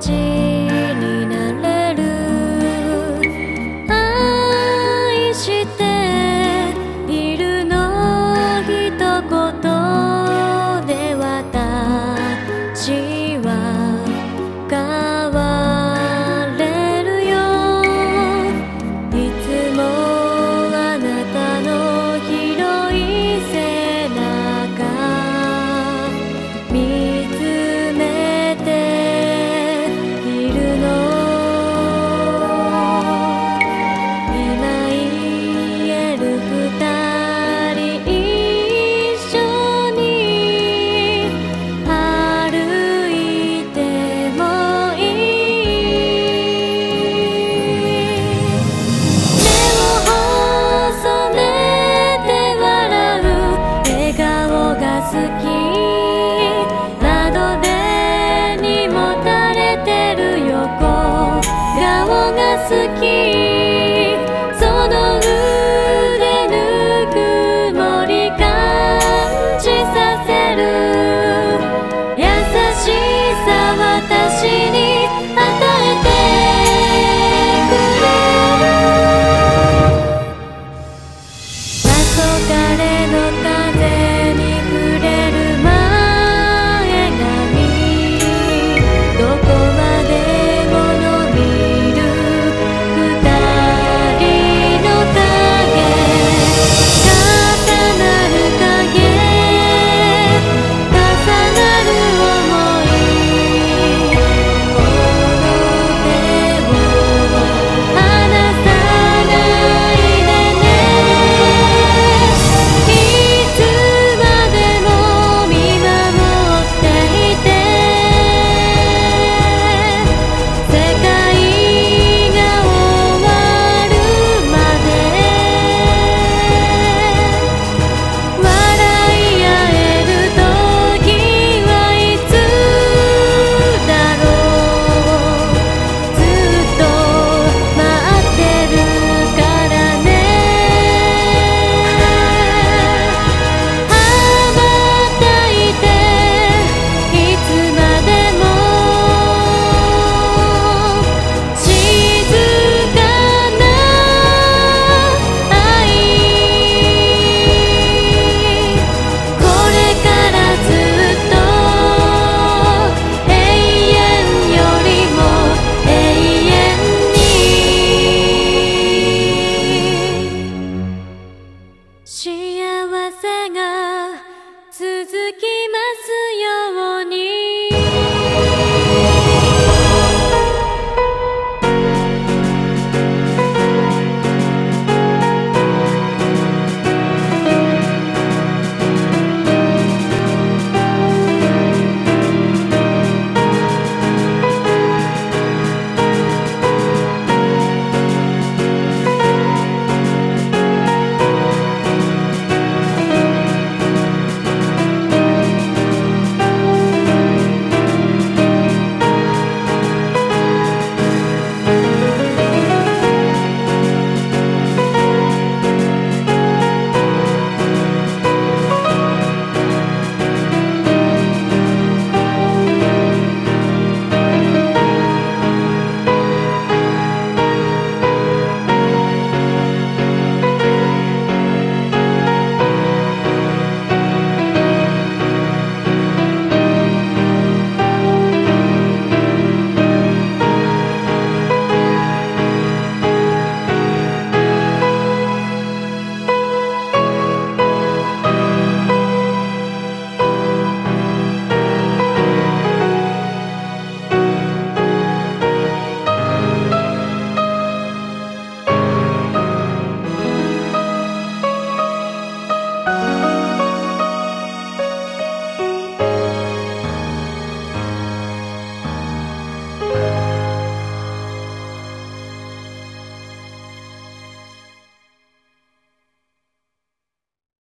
记。好き幸せが